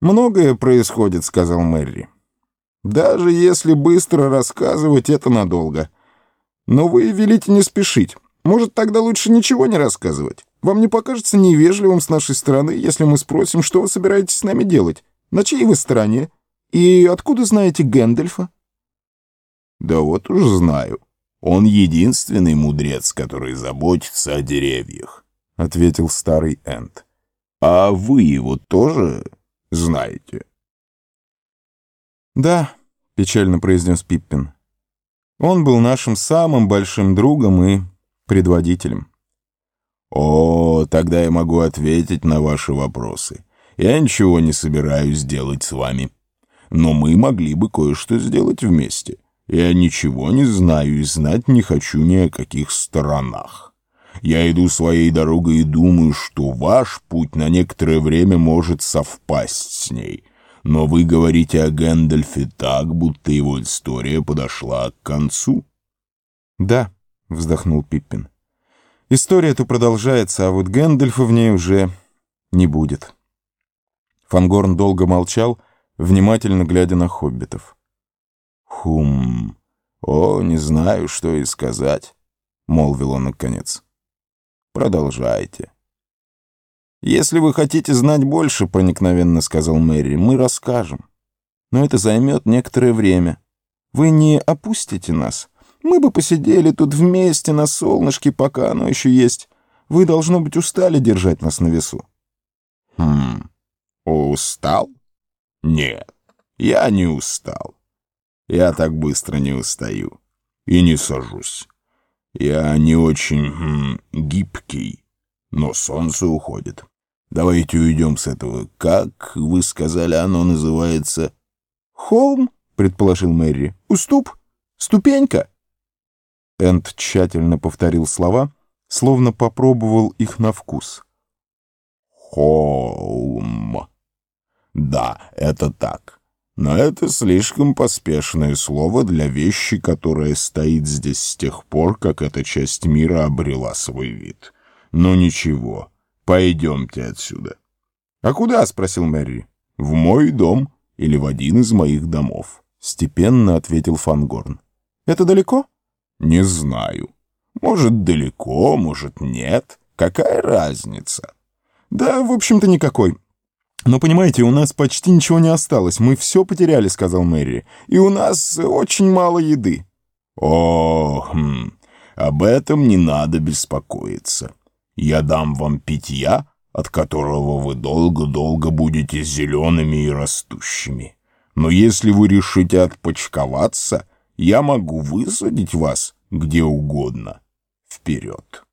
«Многое происходит», — сказал Мэри. «Даже если быстро рассказывать, это надолго. Но вы велите не спешить. Может, тогда лучше ничего не рассказывать? Вам не покажется невежливым с нашей стороны, если мы спросим, что вы собираетесь с нами делать? На чьей вы стороне? И откуда знаете Гэндальфа?» «Да вот уж знаю. Он единственный мудрец, который заботится о деревьях», — ответил старый Энд. «А вы его тоже знаете?» «Да», — печально произнес Пиппин. «Он был нашим самым большим другом и предводителем». «О, тогда я могу ответить на ваши вопросы. Я ничего не собираюсь делать с вами. Но мы могли бы кое-что сделать вместе. Я ничего не знаю и знать не хочу ни о каких сторонах». Я иду своей дорогой и думаю, что ваш путь на некоторое время может совпасть с ней. Но вы говорите о Гэндальфе так, будто его история подошла к концу. «Да», — вздохнул Пиппин. «История-то продолжается, а вот Гэндальфа в ней уже не будет». Фангорн долго молчал, внимательно глядя на хоббитов. «Хум... О, не знаю, что и сказать», — молвил он наконец. Продолжайте. «Если вы хотите знать больше, — проникновенно сказал Мэри, — мы расскажем. Но это займет некоторое время. Вы не опустите нас. Мы бы посидели тут вместе на солнышке, пока оно еще есть. Вы, должно быть, устали держать нас на весу». «Хм, устал? Нет, я не устал. Я так быстро не устаю и не сажусь. Я не очень хм, гибкий, но солнце уходит. Давайте уйдем с этого. Как вы сказали, оно называется? Холм, предположил Мэри. Уступ? Ступенька? Энд тщательно повторил слова, словно попробовал их на вкус. Холм. Да, это так. Но это слишком поспешное слово для вещи, которая стоит здесь с тех пор, как эта часть мира обрела свой вид. Но ничего, пойдемте отсюда. — А куда? — спросил Мэри. — В мой дом или в один из моих домов, — степенно ответил Фангорн. — Это далеко? — Не знаю. Может, далеко, может, нет. Какая разница? — Да, в общем-то, никакой. «Но понимаете, у нас почти ничего не осталось. Мы все потеряли», — сказал Мэри. «И у нас очень мало еды». «О, хм, об этом не надо беспокоиться. Я дам вам питья, от которого вы долго-долго будете зелеными и растущими. Но если вы решите отпочковаться, я могу высадить вас где угодно. Вперед!»